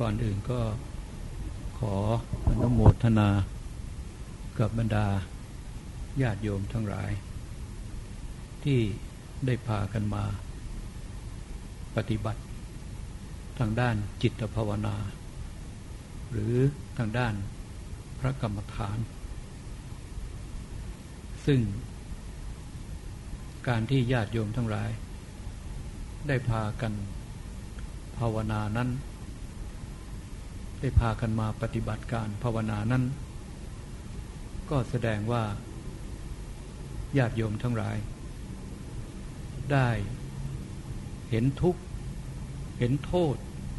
ก่อนอื่นก็ขออนุโมทนากับบรรดาญาติโยมทั้งหลาย ที่ได้พากันมา ปฏิบัติทางด้านจิตภาวนา หรือทางด้านพระกรรมฐาน ซึ่ง การที่ญาติโยมทั้งหลาย ได้พากันภาวนานั้น ได้พากันมาปฏิบัติการภาวนานั้น ก็แสดงว่าญาติโยมทั้งหลาย ได้เห็นทุกข์ เห็นโทษ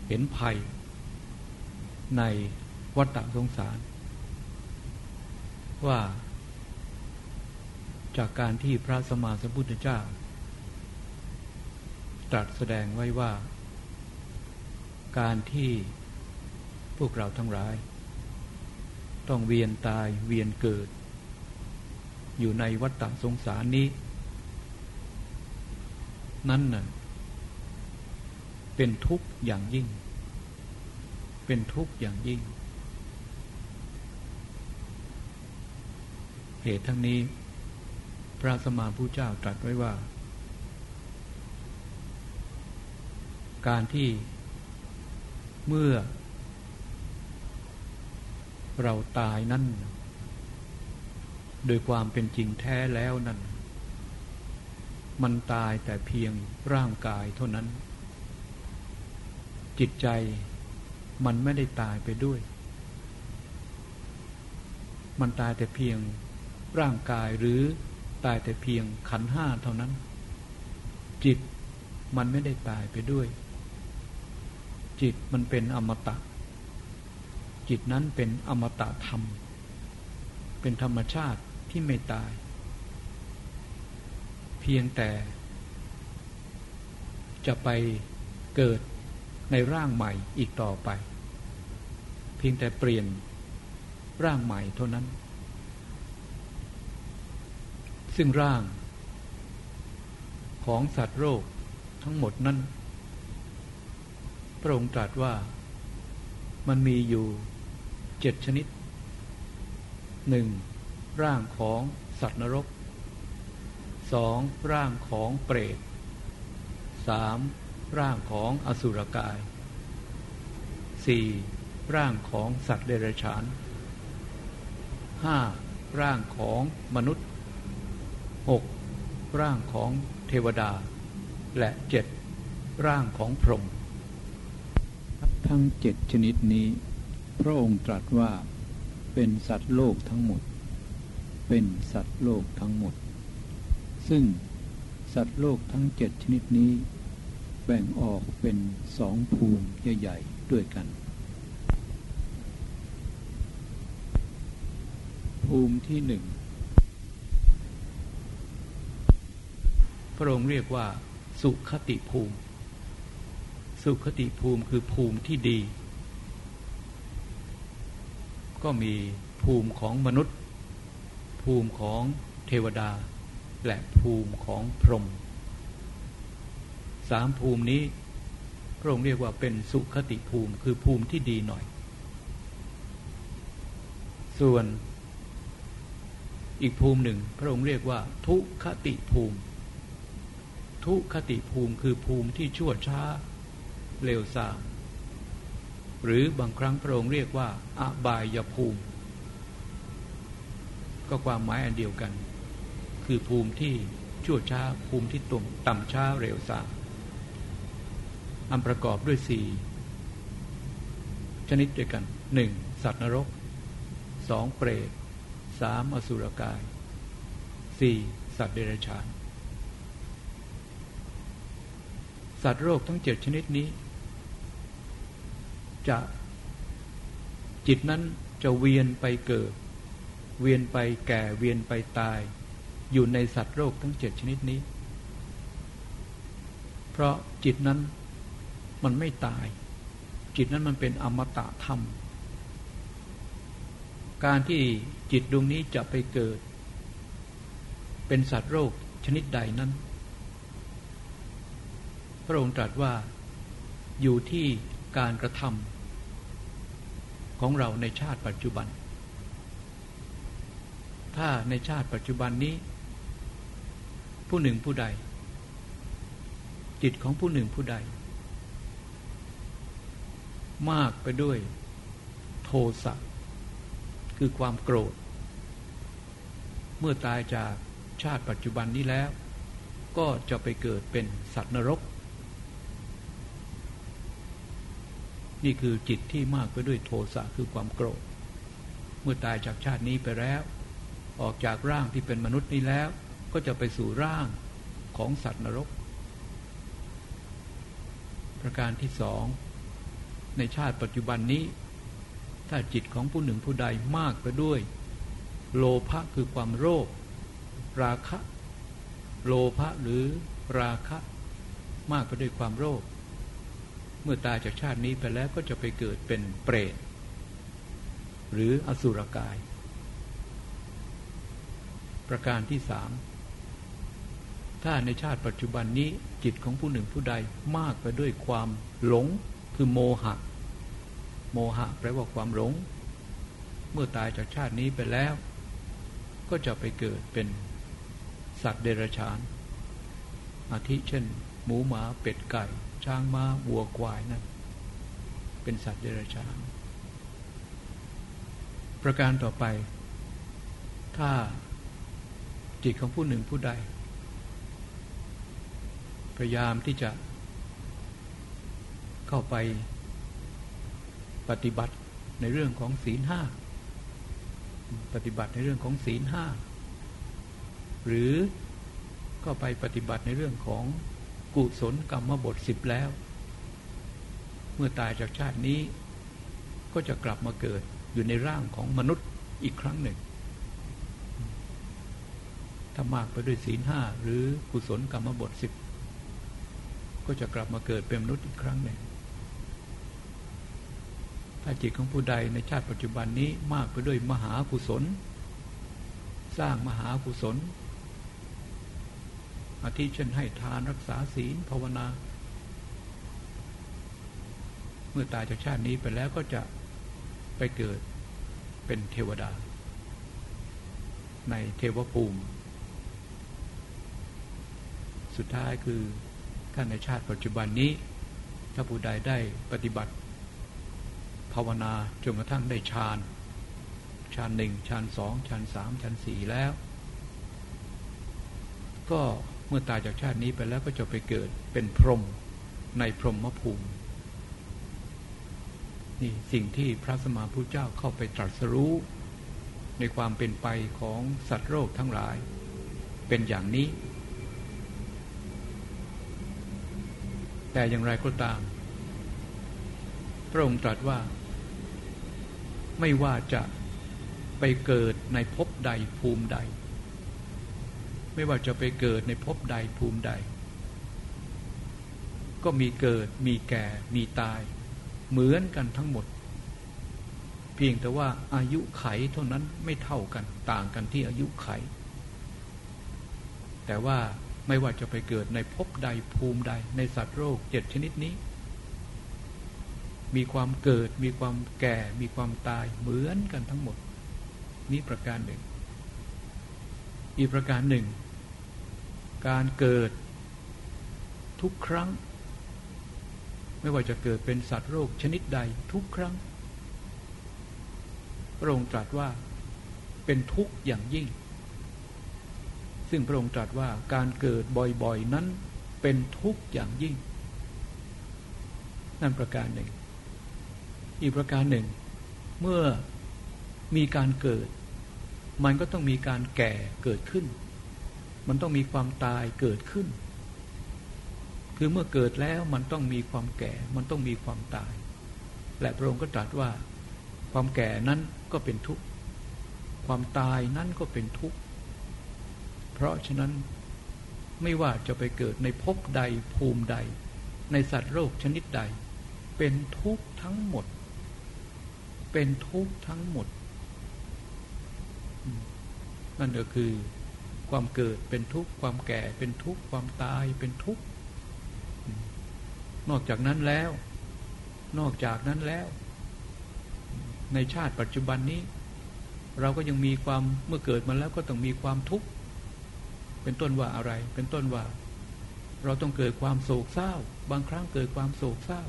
เห็นภัย ในวัฏสงสาร ว่า จากการที่พระสมมาสัมพุทธเจ้า ตรัสแสดงไว้ว่า การที่ พวกเราทั้งหลาย ต้องเวียนตายเวียนเกิด อยู่ในวัฏฏสงสารนี้ นั่นน่ะเป็นทุกข์อย่างยิ่ง เป็นทุกข์อย่างยิ่ง เหตุทั้งนี้ พระสมมาผู้เจ้าตรัสไว้ว่าการที่เมื่อ เราตายนั่น โดยความเป็นจริงแท้แล้วนั่น มันตายแต่เพียงร่างกายเท่านั้น จิตใจมันไม่ได้ตายไปด้วย มันตายแต่เพียงร่างกายหรือตายแต่เพียงขันห้าเท่านั้น จิตมันไม่ได้ตายไปด้วย จิตมันเป็นอมตะ จิตนั้นเป็นอมตะธรรม เป็นธรรมชาติที่ไม่ตาย เพียงแต่ จะไปเกิดในร่างใหม่อีกต่อไป เพียงแต่เปลี่ยนร่างใหม่เท่านั้น ซึ่งร่างของสัตว์โรคทั้งหมดนั้น พระองค์ตรัสว่ามันมีอยู่ เจ็ดชนิดหนึ่งร่างของสัตว์นรกสองร่างของเปรตสามร่างของอสุรกายสี่ร่างของสัตว์เดรัจฉานห้าร่างของมนุษย์หกร่างของเทวดา และเจ็ดร่างของพรหมทั้งเจ็ดชนิดนี้ พระองค์ตรัสว่าเป็นสัตว์โลกทั้งหมด เป็นสัตว์โลกทั้งหมด ซึ่งสัตว์โลกทั้งเจ็ดชนิดนี้ แบ่งออกเป็นสองภูมิใหญ่ๆด้วยกัน ภูมิที่หนึ่งพระองค์เรียกว่า สุขติภูมิ สุขติภูมิคือภูมิที่ดี ก็มีภูมิของมนุษย์ ภูมิของเทวดา และภูมิของพรหมสามภูมินี้พระองค์เรียกว่าเป็นสุขติภูมิคือภูมิที่ดีหน่อย ส่วนอีกภูมิหนึ่ง พระองค์เรียกว่า ทุคติภูมิ ทุคติภูมิคือภูมิที่ชั่วช้าเลวทราม หรือบางครั้งพระองค์เรียกว่าอบายภูมิ ก็ความหมายอันเดียวกัน คือภูมิที่ชั่วช้าภูมิที่ต่ำต่ำช้าเร็วทราอันประกอบด้วยสี่ชนิดด้วยกันหนึ่งสัตว์นรกสองเปรตสามอสุรกายสี่สัตว์เดรัจฉาน สัตว์โรคทั้งเจ็ดชนิดนี้ จะจิตนั้นจะเวียนไปเกิด เวียนไปแก่เวียนไปตาย อยู่ในสัตว์โรคทั้งเจ็ดชนิดนี้ เพราะจิตนั้นมันไม่ตาย จิตนั้นมันเป็นอมตะธรรม การที่จิตดวงนี้จะไปเกิด เป็นสัตว์โรคชนิดใดนั้น พระองค์ตรัสว่าอยู่ที่ การกระทของเราในชาติปัจจุบัน ถ้าในชาติปัจจุบันนี้ ผู้หนึ่งผู้ใด จิตของผู้หนึ่งผู้ใด มากไปด้วยโทสะคือความโกรธ เมื่อตายจากชาติปัจจุบันนี้แล้ว ก็จะไปเกิดเป็นสัตว์นรก นี่คือจิตที่มากไปด้วยโทสะคือความโกรธ เมื่อตายจากชาตินี้ไปแล้ว ออกจากร่างที่เป็นมนุษย์นี้แล้ว ก็จะไปสู่ร่างของสัตว์นรก ประการที่สองในชาติปัจจุบันนี้ ถ้าจิตของผู้หนึ่งผู้ใดมากไปด้วย โลภะคือความโลภราคะ โลภะหรือราคะ มากไปด้วยความโลภ เมื่อตายจากชาตินี้ไปแล้วก็จะไปเกิดเป็นเปรต หรืออสุรกาย ประการที่สามถ้าในชาติปัจจุบันนี้จิตของผู้หนึ่งผู้ใดมากไปด้วยความหลงคือโมหะ โมหะแปลว่าความหลง เมื่อตายจากชาตินี้ไปแล้ว ก็จะไปเกิดเป็นสัตว์เดรัจฉาน อาทิเช่น หมูหมาเป็ดไก่ ช้างม้าวัวควายนั่นเป็นสัตว์เดรัจฉาน ประการต่อไป ถ้าจิตของผู้หนึ่งผู้ใด พยายามที่จะเข้าไปปฏิบัติในเรื่องของศีลห้า ปฏิบัติในเรื่องของศีลห้า หรือก็ไปปฏิบัติในเรื่องของ กุศลกรรมบทสิบแล้ว เมื่อตายจากชาตินี้ ก็จะกลับมาเกิดอยู่ในร่างของมนุษย์อีกครั้งหนึ่ง ถ้ามากไปด้วยศีลห้าหรือกุศลกรรมบทสิบก็จะกลับมาเกิดเป็นมนุษย์อีกครั้งหนึ่ง ถ้าจิตของผู้ใดในชาติปัจจุบันนี้มากไปด้วยมหากุศล สร้างมหากุศล อาทิเช่นให้ทานรักษาศีลภาวนา เมื่อตายจากชาตินี้ไปแล้วก็จะไปเกิดเป็นเทวดา ในเทวภูมิ สุดท้ายคือท่านในชาติปัจจุบันนี้ ถ้าผู้ใดได้ปฏิบัติ ภาวนาจนกระทั่งได้ฌานฌานหนึ่งฌานสองฌานสามฌานสี่แล้ว ก็ เมื่อตายจากชาตินี้ไปแล้วก็จะไปเกิดเป็นพรหมในพรหมภูมินี่สิ่งที่พระสมมาพุทธเจ้าเข้าไปตรัสรู้ ในความเป็นไปของสัตว์โลกทั้งหลาย เป็นอย่างนี้ แต่อย่างไรก็ตาม พระองค์ตรัสว่า ไม่ว่าจะไปเกิดในภพใดภูมิใด ไม่ว่าจะไปเกิดในภพใดภูมิใด ก็มีเกิดมีแก่มีตาย เหมือนกันทั้งหมด เพียงแต่ว่าอายุไขเท่านั้นไม่เท่ากันต่างกันที่อายุไข แต่ว่าไม่ว่าจะไปเกิดในภพใดภูมิใด ในสัตว์โลกเจ็ดชนิดนี้ มีความเกิดมีความแก่มีความตายเหมือนกันทั้งหมด นี้ประการหนึ่ง อีกประการหนึ่ง การเกิดทุกครั้ง ไม่ว่าจะเกิดเป็นสัตว์โรคชนิดใดทุกครั้ง พระองค์ตรัสว่าเป็นทุกข์อย่างยิ่ง ซึ่งพระองค์ตรัสว่าการเกิดบ่อยๆนั้นเป็นทุกข์อย่างยิ่ง นั่นประการหนึ่ง อีกประการหนึ่ง เมื่อมีการเกิด มันก็ต้องมีการแก่เกิดขึ้น มันต้องมีความตายเกิดขึ้น คือเมื่อเกิดแล้วมันต้องมีความแก่ มันต้องมีความตาย และพระองค์ก็ตรัสว่า ความแก่นั้นก็เป็นทุกข์ ความตายนั้นก็เป็นทุกข์ เพราะฉะนั้นไม่ว่าจะไปเกิดในภพใดภูมิใด ในสัตว์โลกชนิดใด เป็นทุกข์ทั้งหมด เป็นทุกข์ทั้งหมด นั่นก็คือความเกิดเป็นทุกข์ ความแก่เป็นทุกข์ ความตายเป็นทุกข์ นอกจากนั้นแล้ว นอกจากนั้นแล้ว ในชาติปัจจุบันนี้ เราก็ยังมีความเมื่อเกิดมาแล้วก็ต้องมีความทุกข์ เป็นต้นว่าอะไร เป็นต้นว่า เราต้องเกิดความโศกเศร้า บางครั้งเกิดความโศกเศร้า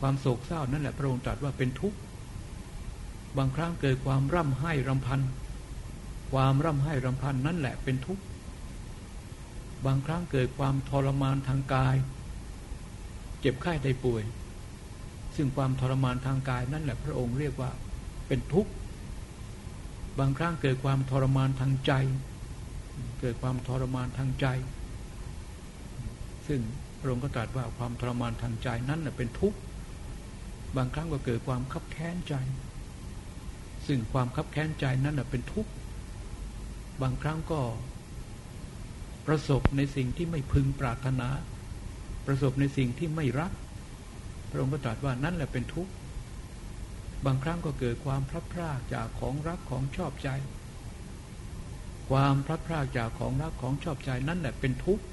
ความโศกเศร้านั่นแหละพระองค์ตรัสว่าเป็นทุกข์ บางครั้งเกิดความร่ำไห้รำพัน ความร่ำไห้รำพันนั่นแหละเป็นทุกข์ บางครั้งเกิดความทรมานทางกาย เจ็บไข้ได้ป่วย ซึ่งความทรมานทางกายนั่นแหละพระองค์เรียกว่าเป็นทุกข์ บางครั้งเกิดความทรมานทางใจ เกิดความทรมานทางใจ ซึ่งพระองค์ก็ตรัสว่าความทรมานทางใจนั้นเป็นทุกข์ บางครั้งก็เกิดความคับแค้นใจ ซึ่งความคับแค้นใจนั้นเป็นทุกข์ บางครั้งก็ ประสบในสิ่งที่ไม่พึงปรารถนา ประสบในสิ่งที่ไม่รัก พระองค์ก็ตรัสว่านั่นแหละเป็นทุกข์ บางครั้งก็เกิดความพลัดพรากจากของรักของชอบใจ ความพลัดพรากจากของรักของชอบใจนั่นแหละเป็นทุกข์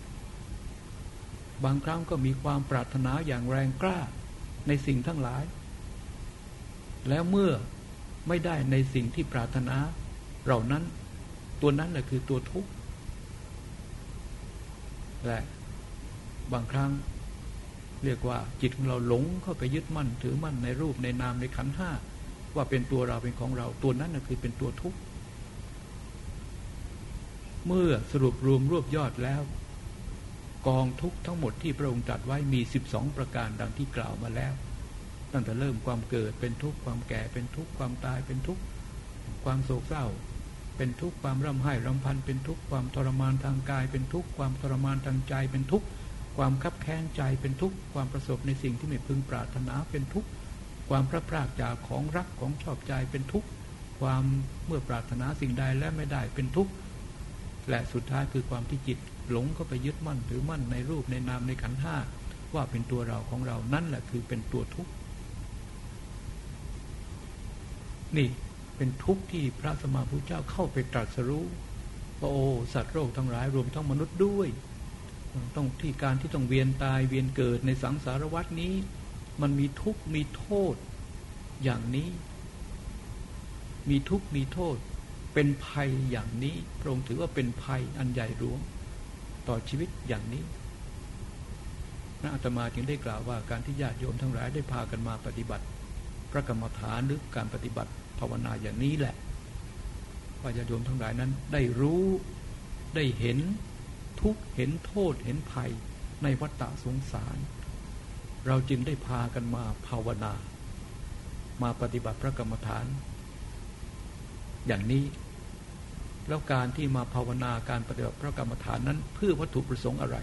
บางครั้งก็มีความปรารถนาอย่างแรงกล้าในสิ่งทั้งหลาย แล้วเมื่อไม่ได้ในสิ่งที่ปรารถนาเรานั้น ตัวนั้นแหละคือตัวทุกข์และบางครั้งเรียกว่าจิตของเราหลงเข้าไปยึดมั่น ถือมั่นในรูปในนามในขันห้าว่าเป็นตัวเราเป็นของเรา ตัวนั้นนะคือเป็นตัวทุกข์เมื่อสรุปรวมรวบยอดแล้ว กองทุกข์ทั้งหมดที่พระองค์ตรัสไว้มีสิบสองประการดังที่กล่าวมาแล้ว ตั้งแต่เริ่มความเกิดเป็นทุกข์ความแก่เป็นทุกข์ความตายเป็นทุกข์ความโศกเศร้า เป็นทุกข์ความร่ำไห้รำพันเป็นทุกข์ความทรมานทางกาย เป็นทุกข์ความทรมานทางใจ เป็นทุกข์ความคับแค้นใจ เป็นทุกข์ความประสบในสิ่งที่ไม่พึงปรารถนา เป็นทุกข์ความพระพรากจากของรักของชอบใจ เป็นทุกข์ความเมื่อปรารถนาสิ่งใดและไม่ได้เป็นทุกข์และสุดท้ายคือความที่จิตหลงเข้าไปยึดมั่นถือมั่นในรูปในนามในขันห้าว่าเป็นตัวเราของเรานั่นแหละคือเป็นตัวทุกข์นี่ เป็นทุกข์ที่พระสมมาพุทธเจ้าเข้าไปตรัสรู้ว่าโอ้สัตว์โลกทั้งหลายรวมทั้งมนุษย์ด้วย ต้องที่การที่ต้องเวียนตายเวียนเกิดในสังสารวัฏนี้ มันมีทุกข์มีโทษอย่างนี้ มีทุกข์มีโทษ เป็นภัยอย่างนี้พระองค์ถือว่าเป็นภัยอันใหญ่หลวงต่อชีวิตอย่างนี้นะอาตมาจึงได้กล่าวว่าการที่ญาติโยมทั้งหลายได้พากันมาปฏิบัติ พระกรรมฐานหรือการปฏิบัติ ภาวนาอย่างนี้แหละว่าญาโยมทั้งหลายนั้นได้รู้ได้เห็นทุกเห็นโทษเห็นภัยในวัฏฏะสงสาร เราจึงได้พากันมาภาวนา มาปฏิบัติพระกรรมฐาน อย่างนี้ แล้วการที่มาภาวนาการปฏิบัติพระกรรมฐานนั้น เพื่อวัตถุประสงค์อะไร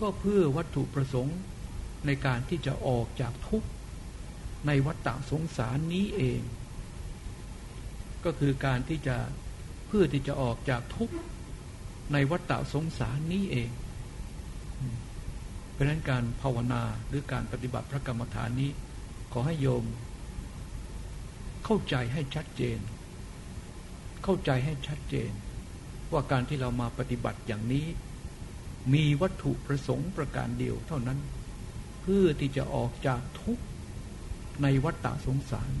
ก็เพื่อวัตถุประสงค์ในการที่จะออกจากทุกข์ ในวัฏฏะสงสารนี้เอง ก็คือการที่จะเพื่อที่จะออกจากทุกข์ในวัฏฏะสงสารนี้เอง เพราะนั้นการภาวนาหรือการปฏิบัติพระกรรมฐานนี้ ขอให้โยม เข้าใจให้ชัดเจน เข้าใจให้ชัดเจน ว่าการที่เรามาปฏิบัติอย่างนี้ มีวัตถุประสงค์ประการเดียวเท่านั้น เพื่อที่จะออกจากทุกข์ ในวัฏฏะสงสาร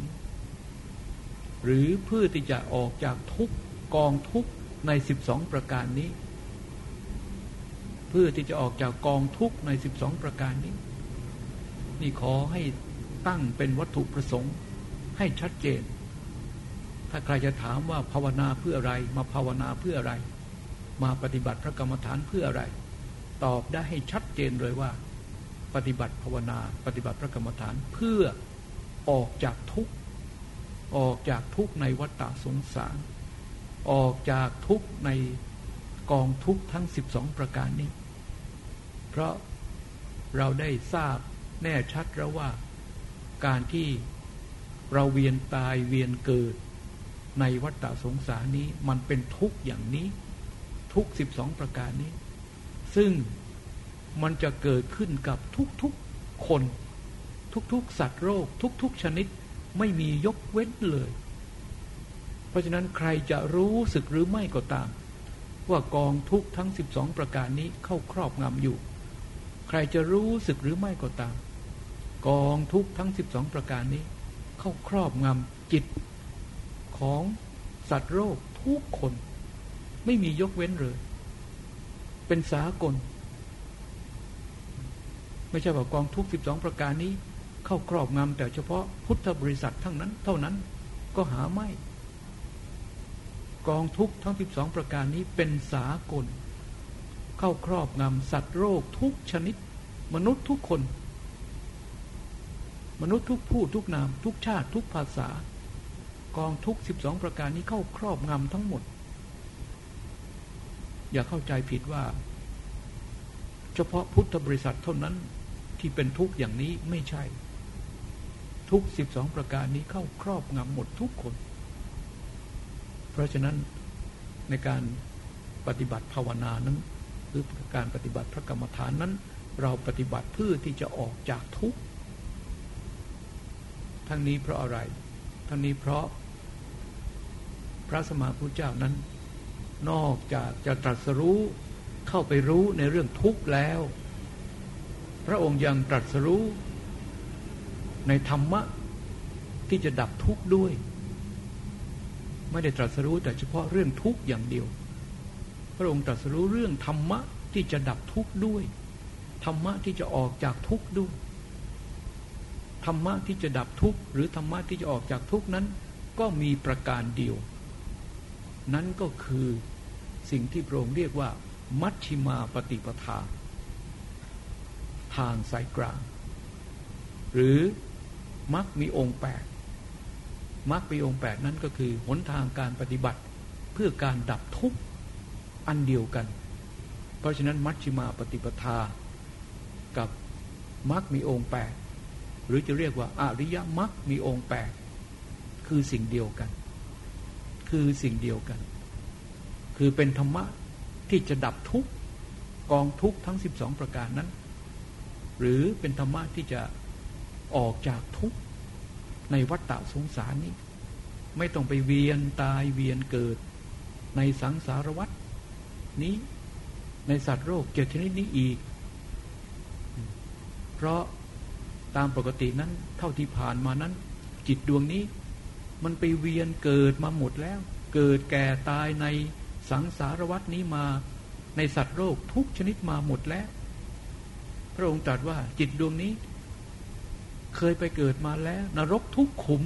หรือเพื่อที่จะออกจากทุกกองทุกในสิบสองประการนี้ เพื่อที่จะออกจากกองทุกในสิบสองประการนี้ นี่ขอให้ตั้งเป็นวัตถุประสงค์ให้ชัดเจน ถ้าใครจะถามว่าภาวนาเพื่ออะไร มาภาวนาเพื่ออะไร มาปฏิบัติพระกรรมฐานเพื่ออะไร ตอบได้ให้ชัดเจนเลยว่า ปฏิบัติภาวนา ปฏิบัติพระกรรมฐานเพื่อ ออกจากทุกข์ออกจากทุกข์ในวัฏฏสงสาร ออกจากทุกข์ในกองทุกข์ทั้งสิบสองประการนี้ เพราะเราได้ทราบแน่ชัดแล้วว่าการที่เราเวียนตายเวียนเกิดในวัฏฏสงสารนี้มันเป็นทุกข์อย่างนี้ ทุกสิบสองประการนี้ ซึ่งมันจะเกิดขึ้นกับทุกๆคน ทุก ๆ สัตว์โรค ทุก ๆ ชนิดไม่มียกเว้นเลย เพราะฉะนั้นใครจะรู้สึกหรือไม่ก็ตาม ว่ากองทุกทั้ง 12 ประการนี้เข้าครอบงำอยู่ ใครจะรู้สึกหรือไม่ก็ตาม กองทุกทั้ง 12 ประการนี้ เข้าครอบงำจิตของสัตว์โลกทุกคน ไม่มียกเว้นเลย เป็นสากล ไม่ใช่ว่ากองทุกสิบสองประการนี้ เข้าครอบงำแต่เฉพาะพุทธบริษัททั้งนั้น เท่านั้นก็หาไม่ กองทุกทั้งสิบสองประการนี้เป็นสากล เข้าครอบงำสัตว์โลกทุกชนิด มนุษย์ทุกคน มนุษย์ทุกผู้ทุกนาม ทุกชาติทุกภาษา กองทุกสิบสองประการนี้เข้าครอบงำทั้งหมด อย่าเข้าใจผิดว่า เฉพาะพุทธบริษัทเท่านั้นที่เป็นทุกอย่างนี้ไม่ใช่ ทุกสิบสองประการนี้เข้าครอบงำหมดทุกคน เพราะฉะนั้นในการปฏิบัติภาวนานั้นหรือการปฏิบัติพระกรรมฐานนั้น เราปฏิบัติเพื่อที่จะออกจากทุกข์ทั้งนี้เพราะอะไร ทั้งนี้เพราะพระสมมาพุทธเจ้านั้น นอกจากจะตรัสรู้เข้าไปรู้ในเรื่องทุกข์แล้ว พระองค์ยังตรัสรู้ ในธรรมะที่จะดับทุกข์ด้วย ไม่ได้ตรัสรู้แต่เฉพาะเรื่องทุกข์อย่างเดียว พระองค์ตรัสรู้เรื่องธรรมะที่จะดับทุกข์ด้วย ธรรมะที่จะออกจากทุกข์ด้วย ธรรมะที่จะดับทุกข์หรือธรรมะที่จะออกจากทุกข์นั้น ก็มีประการเดียว นั่นก็คือสิ่งที่พระองค์เรียกว่า มัชชิมาปฏิปทา ทางสายกลาง หรือ มักมีองค์แปดมักมีองค์แปดนั้นก็คือหนทางการปฏิบัติเพื่อการดับทุกข์อันเดียวกัน เพราะฉะนั้นมัชชิมาปฏิปทา กับมักมีองค์แปดหรือจะเรียกว่าอริยมรรคมีองค์แปดคือสิ่งเดียวกัน คือสิ่งเดียวกัน คือเป็นธรรมะที่จะดับทุกกองทุกทั้ง 12 ประการนั้น หรือเป็นธรรมะที่จะ ออกจากทุกในวัฏฏะสงสารนี้ ไม่ต้องไปเวียนตายเวียนเกิด ในสังสารวัฏนี้ในสัตว์โรคเจ็ดชนิดนี้อีก เพราะตามปกตินั้นเท่าที่ผ่านมานั้น จิตดวงนี้ มันไปเวียนเกิดมาหมดแล้ว เกิดแก่ตายในสังสารวัตนี้มาในสัตว์โลกทุกชนิดมาหมดแล้ว พระองค์ตรัสว่าจิตดวงนี้ เคยไปเกิดมาแล้ว นรกทุกขุม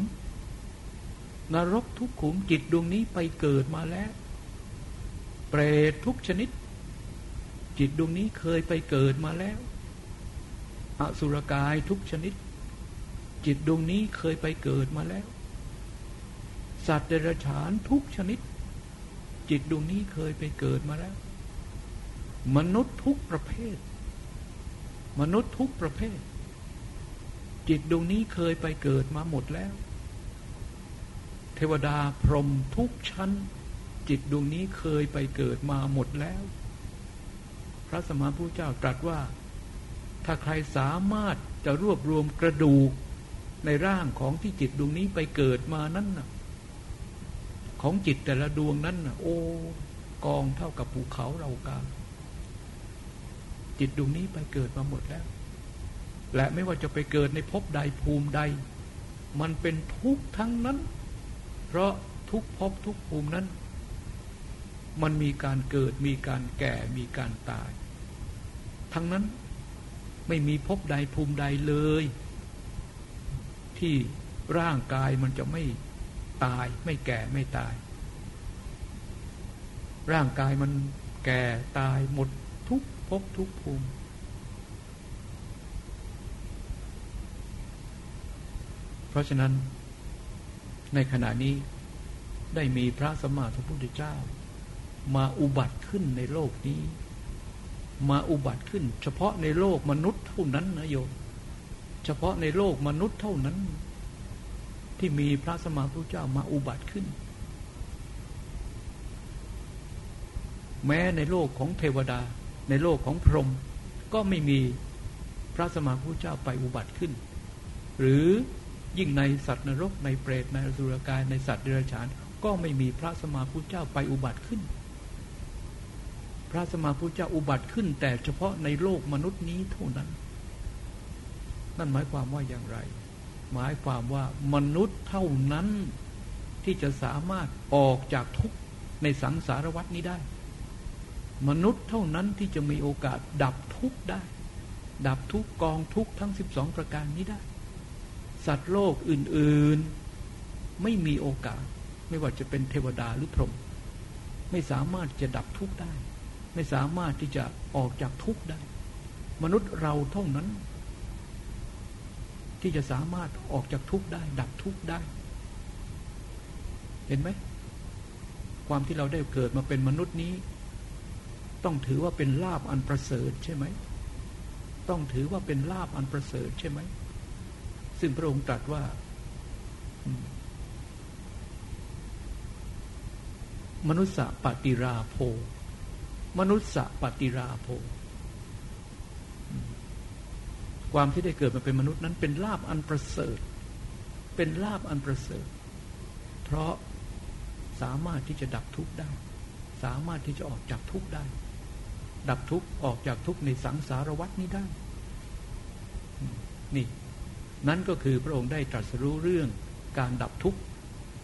นรกทุกขุมจิตดวงนี้ไปเกิดมาแล้ว เปรตทุกชนิด จิตดวงนี้เคยไปเกิดมาแล้ว อสุรกายทุกชนิด จิตดวงนี้เคยไปเกิดมาแล้ว สัตว์เดรัจฉานทุกชนิด จิตดวงนี้เคยไปเกิดมาแล้ว มนุษย์ทุกประเภท มนุษย์ทุกประเภท จิตดวงนี้เคยไปเกิดมาหมดแล้ว เทวดาพรหมทุกชั้น จิตดวงนี้เคยไปเกิดมาหมดแล้ว พระสมมาพุทธเจ้าตรัสว่า ถ้าใครสามารถจะรวบรวมกระดูกในร่างของที่จิตดวงนี้ไปเกิดมานั้นนะของจิตแต่ละดวงนั้นนะโอ้กองเท่ากับภูเขาเรากาจิตดวงนี้ไปเกิดมาหมดแล้ว และไม่ว่าจะไปเกิดในภพใดภูมิใด มันเป็นทุกทั้งนั้น เพราะทุกภพทุกภูมินั้น มันมีการเกิดมีการแก่มีการตาย ทั้งนั้นไม่มีภพใดภูมิใดเลย ที่ร่างกายมันจะไม่ตายไม่แก่ไม่ตาย ร่างกายมันแก่ตายหมดทุกภพทุกภูมิ เพราะฉะนั้นในขณะนี้ได้มีพระสมมาสัมพุทธเจ้า มาอุบัติขึ้นในโลกนี้ มาอุบัติขึ้น เฉพาะในโลกมนุษย์เท่านั้นนะโยมเฉพาะในโลกมนุษย์เท่านั้น ที่มีพระสมมาพุทธเจ้ามาอุบัติขึ้น แม้ในโลกของเทวดา ในโลกของพรหมก็ไม่มีพระสมมาพุทธเจ้าไปอุบัติขึ้น หรือ ยิ่งในสัตว์นรกในเปรตในอสุรกายในสัตว์เดรัจฉาน ก็ไม่มีพระสมมาพุทธเจ้าไปอุบัติขึ้น พระสมมาพุทธเจ้าอุบัติขึ้น แต่เฉพาะในโลกมนุษย์นี้เท่านั้น นั่นหมายความว่าอย่างไร หมายความว่ามนุษย์เท่านั้นที่จะสามารถออกจากทุกข์ในสังสารวัฏนี้ได้ มนุษย์เท่านั้นที่จะมีโอกาสดับทุกข์ได้ ดับทุกกองทุกทั้ง 12 ประการนี้ได้ สัตว์โลกอื่นๆ ไม่มีโอกาส ไม่ว่าจะเป็นเทวดาหรือพรหมไม่สามารถจะดับทุกข์ได้ ไม่สามารถที่จะออกจากทุกข์ได้ มนุษย์เราเท่านั้น ที่จะสามารถออกจากทุกข์ได้ ดับทุกข์ได้ เห็นไหมความที่เราได้เกิดมาเป็นมนุษย์นี้ ต้องถือว่าเป็นลาบอันประเสริฐใช่ไหม ต้องถือว่าเป็นลาบอันประเสริฐใช่ไหม ซึ่งพระองค์ตรัสว่า มนุษย์ปฏิราโภ มนุษย์ปฏิราโภ ความที่ได้เกิดมาเป็นมนุษย์นั้นเป็นลาบอันประเสริฐ เป็นลาบอันประเสริฐ เพราะสามารถที่จะดับทุกข์ได้ สามารถที่จะออกจากทุกข์ได้ ดับทุกข์ออกจากทุกข์ในสังสารวัฏนี้ได้ นี่ นั่นก็คือพระองค์ได้ตรัสรู้เรื่องการดับทุกข์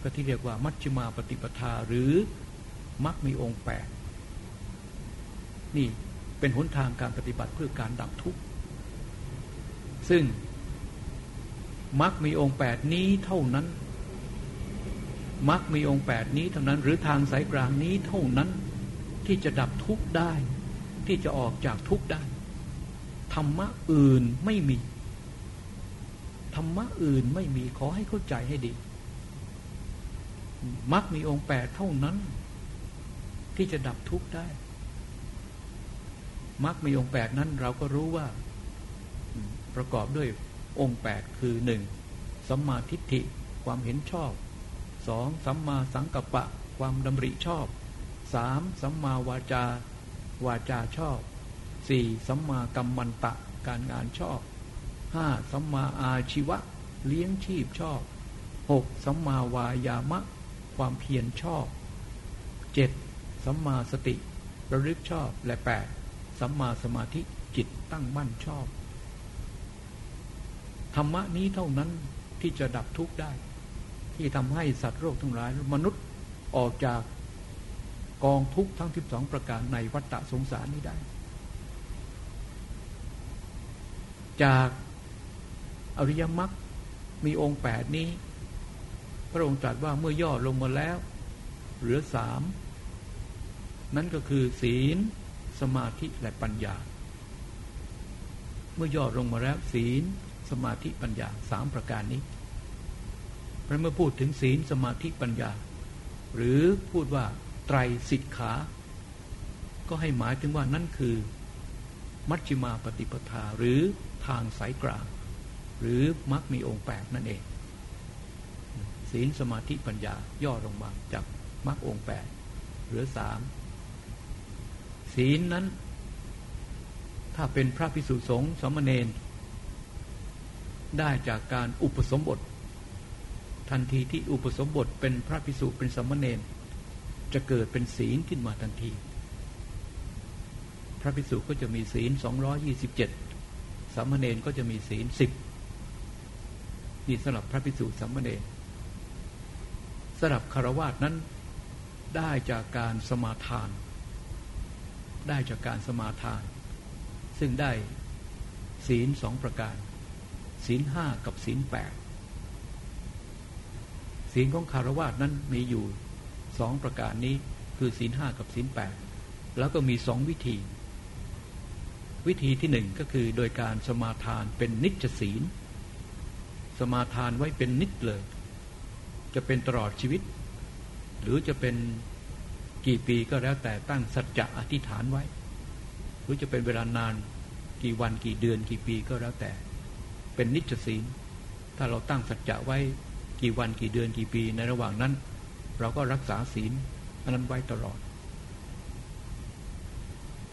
ก็ที่เรียกว่ามัชฌิมาปฏิปทาหรือมักมีองค์แปดนี่เป็นหนทางการปฏิบัติเพื่อการดับทุกข์ ซึ่งมักมีองค์แปดนี้เท่านั้นมักมีองค์แปดนี้เท่านั้น หรือทางสายกลางนี้เท่านั้นที่จะดับทุกข์ได้ ที่จะออกจากทุกข์ได้ธรรมะอื่นไม่มี ธรรมะอื่นไม่มีขอให้เข้าใจให้ดีมักมีองค์แปดเท่านั้น ที่จะดับทุกข์ได้มักมีองค์แปดนั้นเราก็รู้ว่า ประกอบด้วยองค์แปดคือหนึ่งสัมมาทิฏฐิความเห็นชอบสองสัมมาสังกัปปะ ความดำริชอบสามสัมมาวาจา วาจาชอบสี่สัมมากัมมันตะ การงานชอบ ห้าสัมมาอาชีวะ เลี้ยงชีพชอบหกสัมมาวายามะ ความเพียรชอบเจ็ดสัมมาสติ ระลึกชอบและแปดสัมมาสมาธิจิตตั้งมั่นชอบ ธรรมะนี้เท่านั้นที่จะดับทุกข์ได้ ที่ทำให้สัตว์โลกทั้งหลาย มนุษย์ออกจากกองทุกข์ทั้งที่สองประการในวัฏฏะสงสารนี้ได้ จาก อริยมรรคมีองค์แปดนี้ พระองค์ตรัสว่าเมื่อย่อลงมาแล้ว เหลือสามนั่นก็คือศีล สมาธิและปัญญา เมื่อย่อลงมาแล้ว ศีล สมาธิปัญญาสามประการนี้พระเมื่อพูดถึงศีลสมาธิปัญญา หรือพูดว่าไตรสิกขา ก็ให้หมายถึงว่านั่นคือ มัชฌิมาปฏิปทาหรือทางสายกลาง หรือมักมีองค์แปดนั่นเอง ศีลสมาธิปัญญาย่อลงมาจากมักองค์แปดหรือสามศีลนั้น ถ้าเป็นพระพิสุสงฆ์สมณเณรได้จากการอุปสมบท ทันทีที่อุปสมบทเป็นพระภิกษุเป็นสมณเณรจะเกิดเป็นศีลขึ้นมาทันที พระภิกษุก็จะมีศีลสองยี่สิบเจ็ดสมณเณรก็จะมีศีลสิบ นี่สำหรับพระภิกษุสมณเณรสำหรับคารวาสนั้นได้จากการสมาทาน ได้จากการสมาทาน ซึ่งได้ศีลสองประการ ศีลห้ากับศีลแปดศีลของคารวะนั้นมีอยู่สองประการนี้คือศีลห้ากับศีลแปดแล้วก็มีสองวิธี วิธีที่หนึ่งก็คือโดยการสมาทานเป็นนิจศีล สมาทานไว้เป็นนิจเลย จะเป็นตลอดชีวิต หรือจะเป็นกี่ปีก็แล้วแต่ตั้งสัจจะอธิษฐานไว้ หรือจะเป็นเวลานานกี่วันกี่เดือนกี่ปีก็แล้วแต่ เป็นนิจศีลถ้าเราตั้งสัจจะไว้กี่วันกี่เดือนกี่ปีในระหว่างนั้น เราก็รักษาศีลอันนั้นไว้ตลอด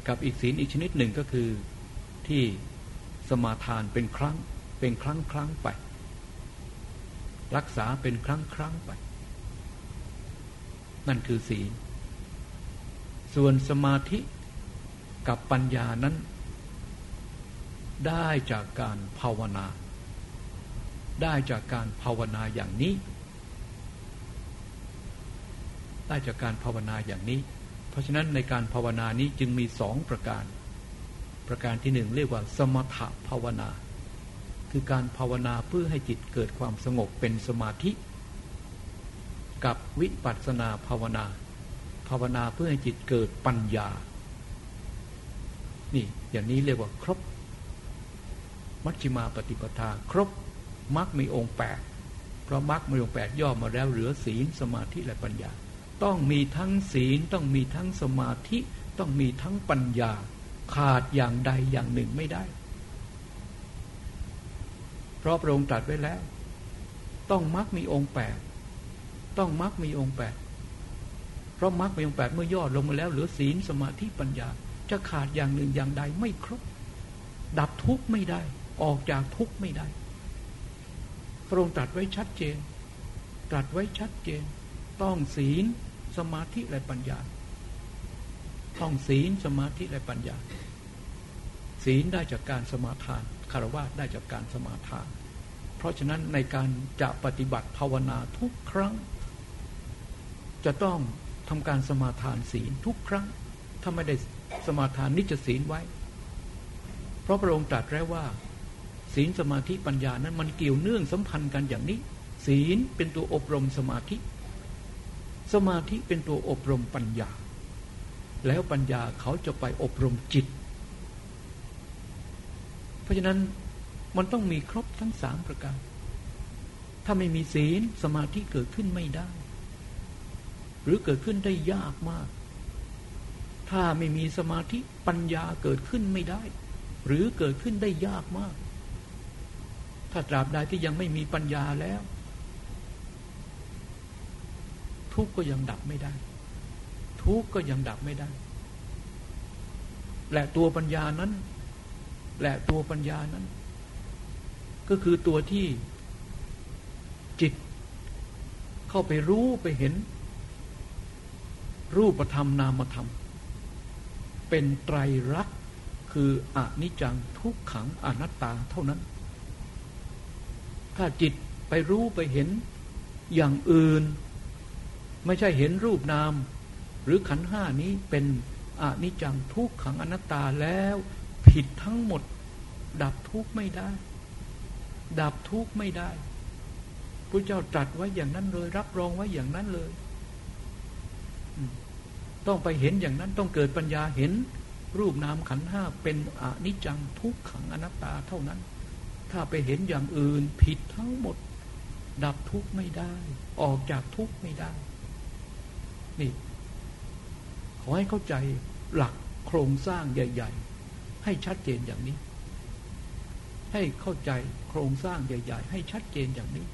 กับอีกศีลอีกชนิดหนึ่งก็คือที่สมาทานเป็นครั้งเป็นครั้งครั้งไป รักษาเป็นครั้งครั้งไป นั่นคือศีล ส่วนสมาธิกับปัญญานั้น ได้จากการภาวนา ได้จากการภาวนาอย่างนี้ ได้จากการภาวนาอย่างนี้ เพราะฉะนั้นในการภาวนานี้จึงมีสองประการ ประการที่หนึ่งเรียกว่า สมถภาวนา คือการภาวนาเพื่อให้จิตเกิดความสงบเป็นสมาธิ กับวิปัสสนาภาวนา ภาวนาเพื่อให้จิตเกิดปัญญา นี่อย่างนี้เรียกว่าครบ มัชฌิมาปฏิปทา ครบมรรคมีองค์แปดเพราะมรรคมีองค์แปดย่อมาแล้วเหลือศีลสมาธิและปัญญา ต้องมีทั้งศีลต้องมีทั้งสมาธิ ต้องมีทั้งปัญญา ขาดอย่างใดอย่างหนึ่งไม่ได้ เพราะพระองค์ตรัสไว้แล้ว ต้องมรรคมีองค์แปดต้องมรรคมีองค์แปดเพราะมรรคมีองค์แปดเมื่อย่อลงมาแล้วเหลือศีลสมาธิปัญญา จะขาดอย่างหนึ่งอย่างใดไม่ครบ ดับทุกข์ไม่ได้ ออกจากทุกข์ไม่ได้ พระองค์ตรัสไว้ชัดเจน ตรัสไว้ชัดเจน ต้องศีลสมาธิและปัญญา ต้องศีลสมาธิและปัญญา ศีลได้จากการสมาทาน คารวะได้จากการสมาทาน เพราะฉะนั้นในการจะปฏิบัติภาวนาทุกครั้ง จะต้องทำการสมาทานศีลทุกครั้ง ถ้าไม่ได้สมาทานนิจศีลไว้ เพราะพระองค์ตรัสแล้วว่า ศีลสมาธิปัญญานั้นมันเกี่ยวเนื่องสัมพันธ์กันอย่างนี้ ศีลเป็นตัวอบรมสมาธิ สมาธิเป็นตัวอบรมปัญญา แล้วปัญญาเขาจะไปอบรมจิต เพราะฉะนั้นมันต้องมีครบทั้งสามประการ ถ้าไม่มีศีลสมาธิเกิดขึ้นไม่ได้ หรือเกิดขึ้นได้ยากมาก ถ้าไม่มีสมาธิปัญญาเกิดขึ้นไม่ได้ หรือเกิดขึ้นได้ยากมาก ถ้าตราบใดที่ยังไม่มีปัญญาแล้ว ทุกข์ก็ยังดับไม่ได้ ทุกข์ก็ยังดับไม่ได้ และตัวปัญญานั้น และตัวปัญญานั้น ก็คือตัวที่จิตเข้าไปรู้ไปเห็น รูปธรรมนามธรรม เป็นไตรลักษณ์คืออนิจจังทุกขังอนัตตาเท่านั้น ถ้าจิตไปรู้ไปเห็นอย่างอื่น ไม่ใช่เห็นรูปนาม หรือขันห้านี้เป็นอนิจจังทุกขังอนัตตาแล้ว ผิดทั้งหมด ดับทุกข์ไม่ได้ ดับทุกข์ไม่ได้พระเจ้าตรัสไว้อย่างนั้นเลย รับรองไว้อย่างนั้นเลย ต้องไปเห็นอย่างนั้นต้องเกิดปัญญาเห็น รูปนามขันห้าเป็นอนิจจังทุกขังอนัตตาเท่านั้น ถ้าไปเห็นอย่างอื่นผิดทั้งหมด ดับทุกข์ไม่ได้ ออกจากทุกข์ไม่ได้ นี่ขอให้เข้าใจหลักโครงสร้างใหญ่ ๆ ให้ชัดเจนอย่างนี้ ให้เข้าใจโครงสร้างใหญ่ ๆ ให้ชัดเจนอย่างนี้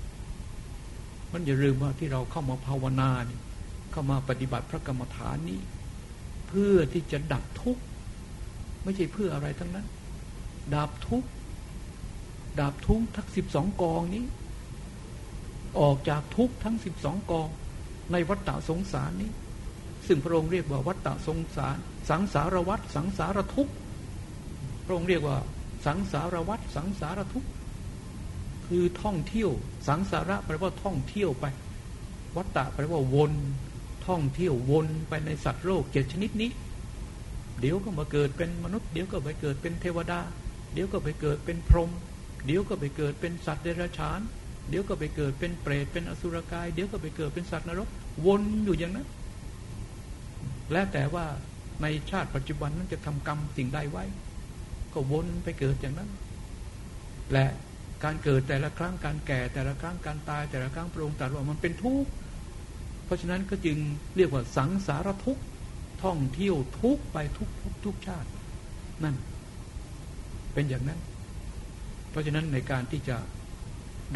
มันอย่าลืมว่าที่เราเข้ามาภาวนาเนี่ยเข้ามาปฏิบัติพระกรรมฐานนี้ เพื่อที่จะดับทุกข์ไม่ใช่เพื่ออะไรทั้งนั้น ดับทุกข์ดาบทุกทั้งสิบสองกองนี้ ออกจากทุกข์ทั้งสิบสองกอง ในวัฏฏะสงสารนี้ ซึ่งพระองค์เรียกว่าวัฏฏะสงสาร สังสารวัฏสังสารทุกข พระองค์เรียกว่า สังสารวัฏสังสารทุกคือท่องเที่ยว สังสาระแปลว่าท่องเที่ยวไป วัฏฏะแปลว่าวนท่องเที่ยววนไปในสัตว์โลกเจ็ดชนิดนี้ เดี๋ยวก็มาเกิดเป็นมนุษย์ เดี๋ยวก็ไปเกิดเป็นเทวดา เดี๋ยวก็ไปเกิดเป็นพรหมเดี๋ยวก็ไปเกิดเป็นสัตว์เดรัจฉาน เดี๋ยวก็ไปเกิดเป็นเปรตเป็นอสุรกาย เดี๋ยวก็ไปเกิดเป็นสัตว์นรก วนอยู่อย่างนั้น แล้วแต่ว่าในชาติปัจจุบันนั้นจะทำกรรมสิ่งใดไว้ ก็วนไปเกิดอย่างนั้น และการเกิดแต่ละครั้งการแก่แต่ละครั้งการตายแต่ละครั้งพรองค์ตรัสว่ามันเป็นทุกข์เพราะฉะนั้นก็จึงเรียกว่าสังสารทุกข์ท่องเที่ยวทุกไปทุกทุกทุกชาติ นั่น เป็นอย่างนั้น เพราะฉะนั้นในการที่จะ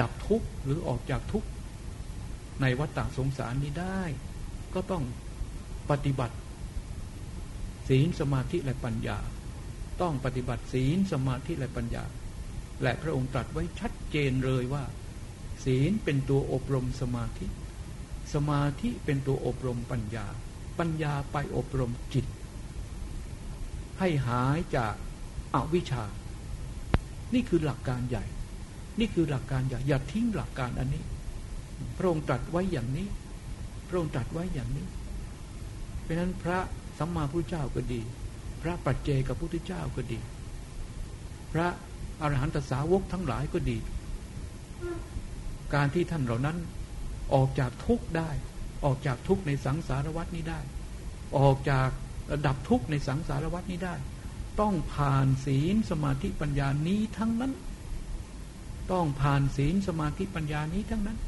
ดับทุกข์หรือออกจากทุกข์ในวัฏฏะสงสารนี้ได้ ก็ต้องปฏิบัติ ศีลสมาธิและปัญญา ต้องปฏิบัติศีลสมาธิและปัญญา และพระองค์ตรัสไว้ชัดเจนเลยว่า ศีลเป็นตัวอบรมสมาธิ สมาธิเป็นตัวอบรมปัญญา ปัญญาไปอบรมจิต ให้หายจากอาวิชชา นี่คือหลักการใหญ่ นี่คือหลักการอย่อย่าทิ้งหลักการอันนี้ พระองค์ตรัสไว้อย่างนี้ พระองค์ตรัสไว้อย่างนี้ เพราะนั้นพระสัมมาพุทธเจ้าก็ดี พระปัจเจกับพุทธเจ้าก็ดี พระอรหันตสาวกทั้งหลายก็ดี การที่ท่านเหล่านั้นออกจากทุกข์ได้ ออกจากทุกข์ในสังสารวัฏนี้ได้ ออกจากระดับทุกข์ในสังสารวัฏนี้ได้ ต้องผ่านศีลสมาธิปัญญานี้ทั้งนั้น ต้องผ่านศีลสมาธิปัญญานี้ทั้งนั้น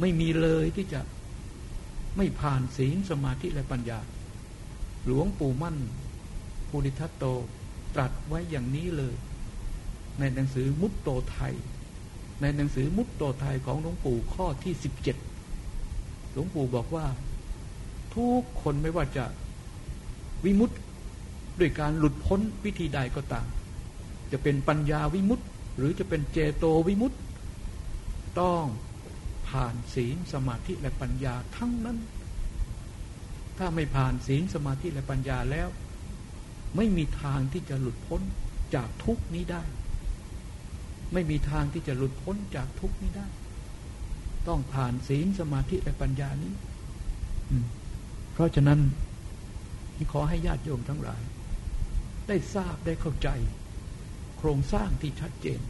ไม่มีเลยที่จะไม่ผ่านศีลสมาธิและปัญญา หลวงปู่มั่น ภูริทัตโตตรัสไว้อย่างนี้เลย ในหนังสือมุตโตไทย ในหนังสือมุตโตไทยของหลวงปู่ข้อที่สิบเจ็ดหลวงปู่บอกว่า ทุกคนไม่ว่าจะวิมุตต์ด้วยการหลุดพ้นวิธีใดก็ตาม จะเป็นปัญญาวิมุตต์หรือจะเป็นเจโตวิมุตต์ต้องผ่านศีลสมาธิและปัญญาทั้งนั้น ถ้าไม่ผ่านศีลสมาธิและปัญญาแล้ว ไม่มีทางที่จะหลุดพ้นจากทุกนี้ได้ ไม่มีทางที่จะหลุดพ้นจากทุกนี้ได้ ต้องผ่านศีลสมาธิและปัญญานี้เพราะฉะนั้นขอให้ญาติโยมทั้งหลาย ได้ทราบได้เข้าใจ โครงสร้างที่ชัดเจน